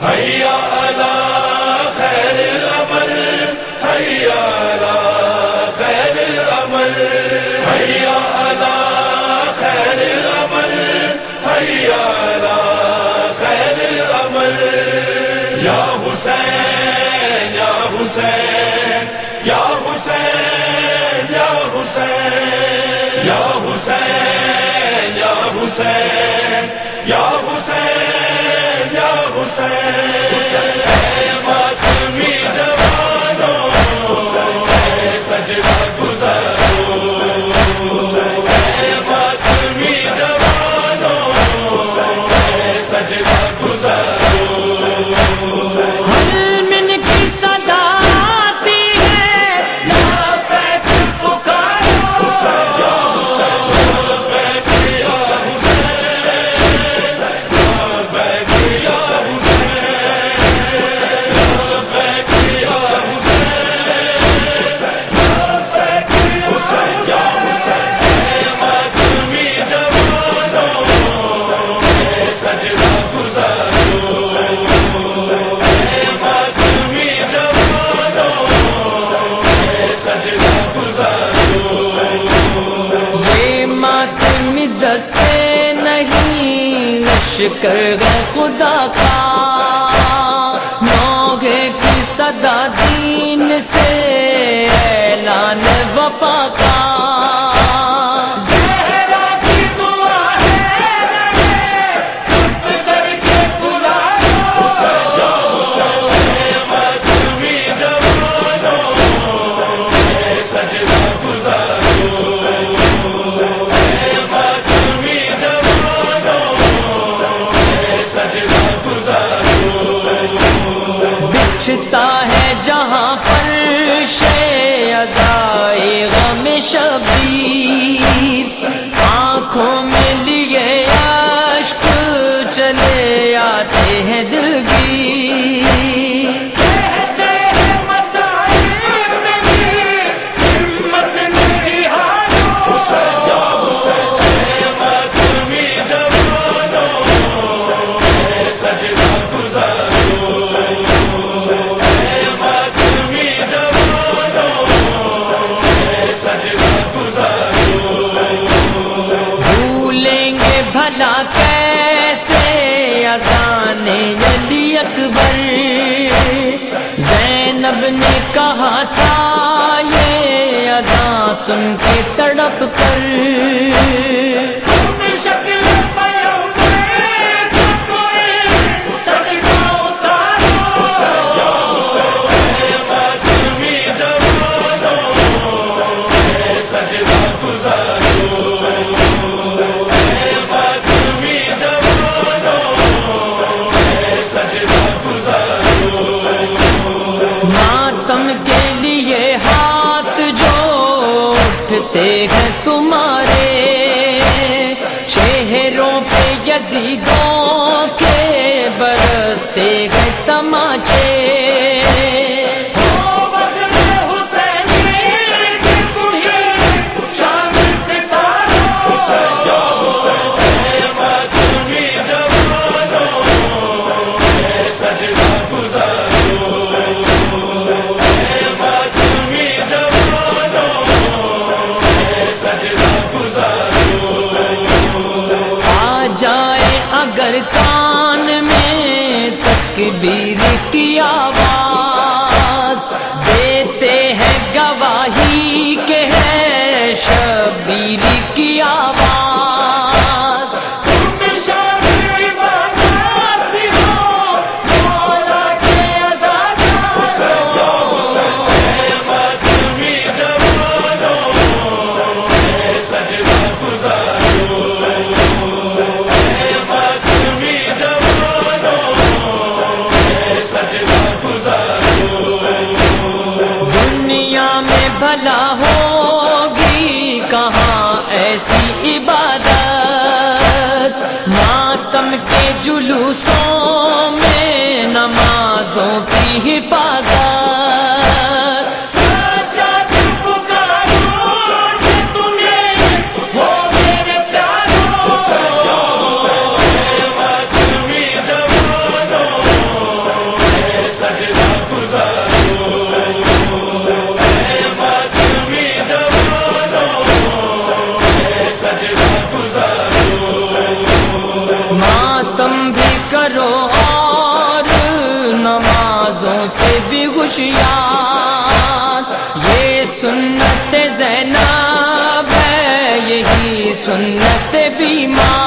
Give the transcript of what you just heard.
حیا خیر العمل، حیا خیر العمل، حیا خیر العمل، حیا خیر العمل. یا حسین یا حسین یا حسین یا حسین یا حسین یا حسین یا حسین. حسین شکر ہے خدا کا۔ نوگے کی صدا دی شبیر بھلا کیسے اذان علی اکبر؟ زینب نے کہا تھا، یہ اذان سن کے تڑپ کر۔ سے ہے تمہارے۔ شہروں پہ یزید تکبیر کی آواز دیتے ہیں گواہی کے ہے شبیر کی آواز ہوگی کہاں ایسی عبادت؟ ماتم کے جلوسوں میں نمازوں کی حفاظت خوشیاں یہ سنت زینب ہے یہی سنت بیمار۔